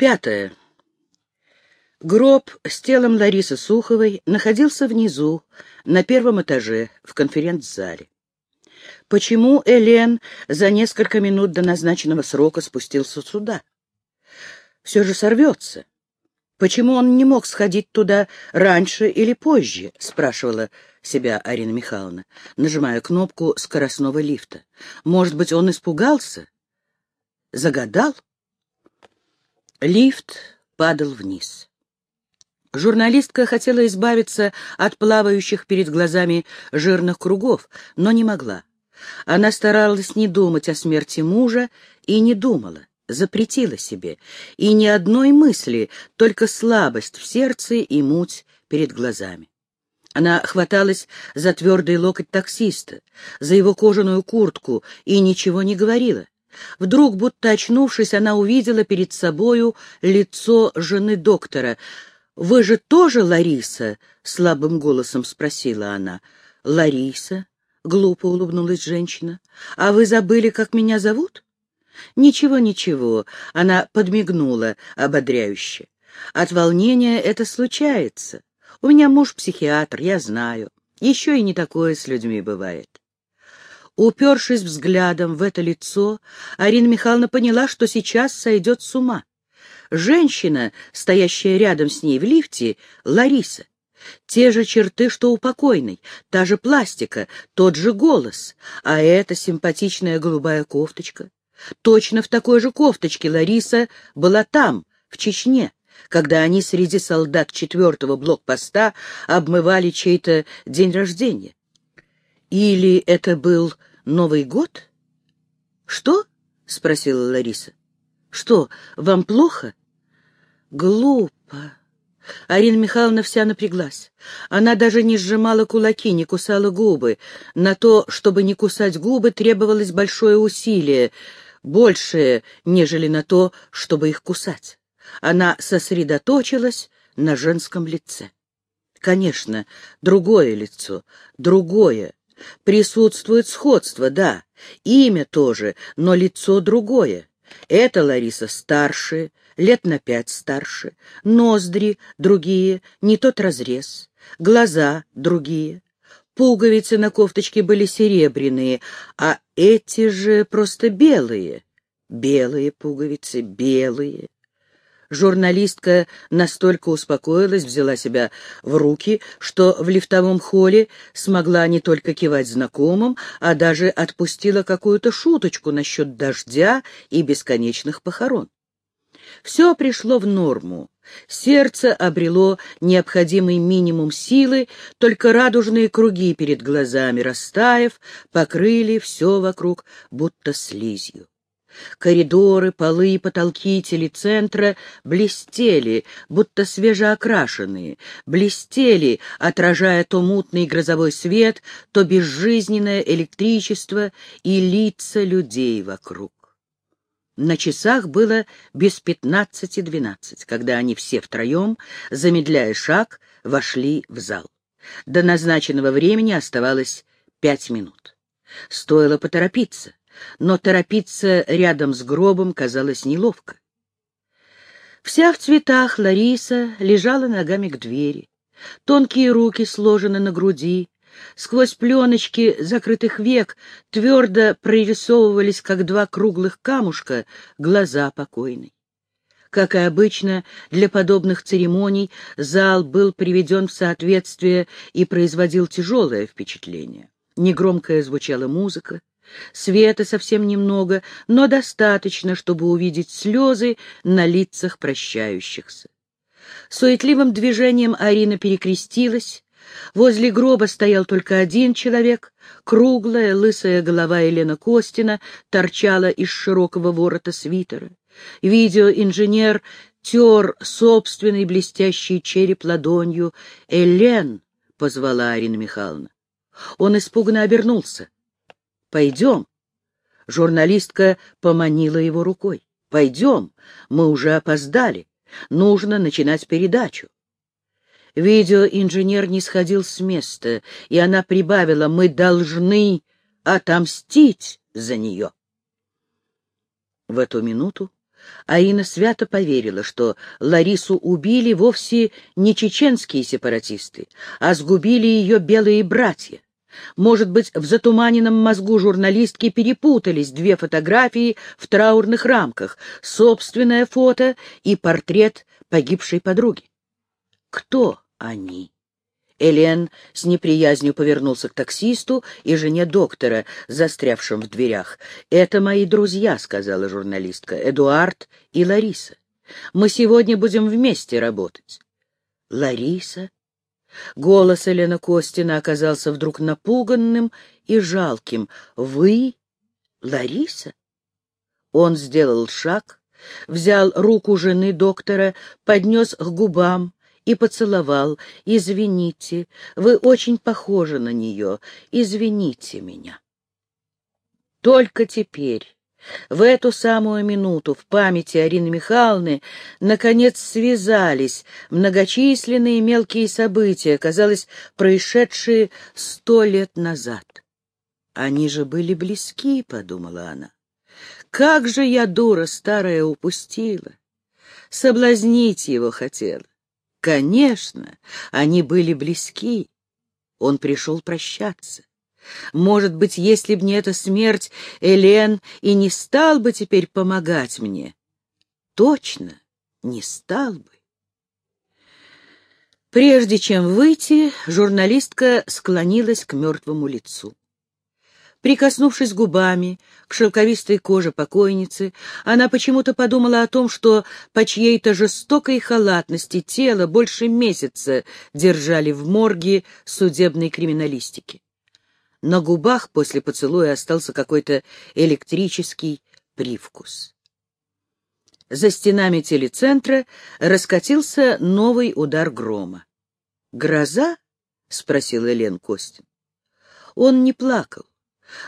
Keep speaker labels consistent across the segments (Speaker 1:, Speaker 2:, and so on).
Speaker 1: Пятое. Гроб с телом Ларисы Суховой находился внизу, на первом этаже, в конференц-зале. Почему Элен за несколько минут до назначенного срока спустился сюда? Все же сорвется. Почему он не мог сходить туда раньше или позже? — спрашивала себя Арина Михайловна, нажимая кнопку скоростного лифта. Может быть, он испугался? Загадал? Лифт падал вниз. Журналистка хотела избавиться от плавающих перед глазами жирных кругов, но не могла. Она старалась не думать о смерти мужа и не думала, запретила себе. И ни одной мысли, только слабость в сердце и муть перед глазами. Она хваталась за твердый локоть таксиста, за его кожаную куртку и ничего не говорила. Вдруг, будто очнувшись, она увидела перед собою лицо жены доктора — «Вы же тоже Лариса?» — слабым голосом спросила она. «Лариса?» — глупо улыбнулась женщина. «А вы забыли, как меня зовут?» «Ничего, ничего», — она подмигнула ободряюще. «От волнения это случается. У меня муж психиатр, я знаю. Еще и не такое с людьми бывает». Упершись взглядом в это лицо, Арина Михайловна поняла, что сейчас сойдет с ума. Женщина, стоящая рядом с ней в лифте, Лариса. Те же черты, что у покойной, та же пластика, тот же голос, а эта симпатичная голубая кофточка. Точно в такой же кофточке Лариса была там, в Чечне, когда они среди солдат четвертого блокпоста обмывали чей-то день рождения. Или это был Новый год? «Что?» — спросила Лариса. «Что, вам плохо?» Глупо. Арина Михайловна вся напряглась. Она даже не сжимала кулаки, не кусала губы. На то, чтобы не кусать губы, требовалось большое усилие, большее, нежели на то, чтобы их кусать. Она сосредоточилась на женском лице. Конечно, другое лицо, другое. Присутствует сходство, да, имя тоже, но лицо другое. Это Лариса старше, лет на пять старше, ноздри другие, не тот разрез, глаза другие. Пуговицы на кофточке были серебряные, а эти же просто белые. Белые пуговицы, белые. Журналистка настолько успокоилась, взяла себя в руки, что в лифтовом холле смогла не только кивать знакомым, а даже отпустила какую-то шуточку насчет дождя и бесконечных похорон. Все пришло в норму. Сердце обрело необходимый минимум силы, только радужные круги перед глазами, растаяв, покрыли все вокруг будто слизью. Коридоры, полы и потолки телецентра блестели, будто свежеокрашенные, блестели, отражая то мутный грозовой свет, то безжизненное электричество и лица людей вокруг. На часах было без пятнадцати двенадцать, когда они все втроем, замедляя шаг, вошли в зал. До назначенного времени оставалось пять минут. Стоило поторопиться, но торопиться рядом с гробом казалось неловко. Вся в цветах Лариса лежала ногами к двери. Тонкие руки сложены на груди, Сквозь пленочки закрытых век твердо прорисовывались, как два круглых камушка, глаза покойной. Как и обычно, для подобных церемоний зал был приведен в соответствие и производил тяжелое впечатление. Негромкая звучала музыка, света совсем немного, но достаточно, чтобы увидеть слезы на лицах прощающихся. Суетливым движением Арина перекрестилась, Возле гроба стоял только один человек. Круглая, лысая голова Елена Костина торчала из широкого ворота свитера. Видеоинженер тер собственный блестящий череп ладонью. «Элен!» — позвала Арина Михайловна. Он испуганно обернулся. «Пойдем». Журналистка поманила его рукой. «Пойдем, мы уже опоздали. Нужно начинать передачу». Видеоинженер не сходил с места, и она прибавила «Мы должны отомстить за нее». В эту минуту Аина свято поверила, что Ларису убили вовсе не чеченские сепаратисты, а сгубили ее белые братья. Может быть, в затуманенном мозгу журналистки перепутались две фотографии в траурных рамках — собственное фото и портрет погибшей подруги. Кто они? Элен с неприязнью повернулся к таксисту и жене доктора, застрявшим в дверях. «Это мои друзья», — сказала журналистка, — «Эдуард и Лариса. Мы сегодня будем вместе работать». «Лариса?» Голос Елена Костина оказался вдруг напуганным и жалким. «Вы? Лариса?» Он сделал шаг, взял руку жены доктора, поднес к губам, и поцеловал. «Извините, вы очень похожи на нее. Извините меня». Только теперь, в эту самую минуту, в памяти Арины Михайловны, наконец связались многочисленные мелкие события, казалось, происшедшие сто лет назад. «Они же были близки», — подумала она. «Как же я, дура старая, упустила! Соблазнить его хотела. Конечно, они были близки. Он пришел прощаться. Может быть, если б не эта смерть, Элен и не стал бы теперь помогать мне. Точно, не стал бы. Прежде чем выйти, журналистка склонилась к мертвому лицу. Прикоснувшись губами к шелковистой коже покойницы, она почему-то подумала о том, что по чьей-то жестокой халатности тело больше месяца держали в морге судебной криминалистики. На губах после поцелуя остался какой-то электрический привкус. За стенами телецентра раскатился новый удар грома. «Гроза?» — спросил Элен Костин. Он не плакал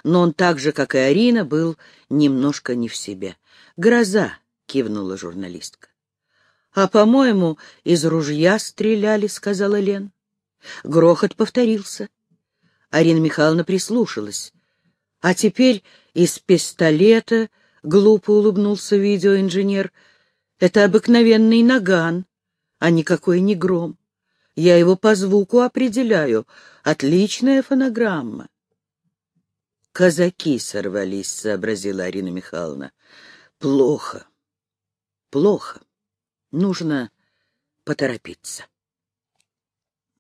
Speaker 1: но он так же, как и Арина, был немножко не в себе. «Гроза!» — кивнула журналистка. «А, по-моему, из ружья стреляли», — сказала Лен. Грохот повторился. Арина Михайловна прислушалась. «А теперь из пистолета», — глупо улыбнулся видеоинженер, — «это обыкновенный наган, а никакой не гром. Я его по звуку определяю. Отличная фонограмма». Казаки сорвались, — сообразила Арина Михайловна. Плохо, плохо. Нужно поторопиться.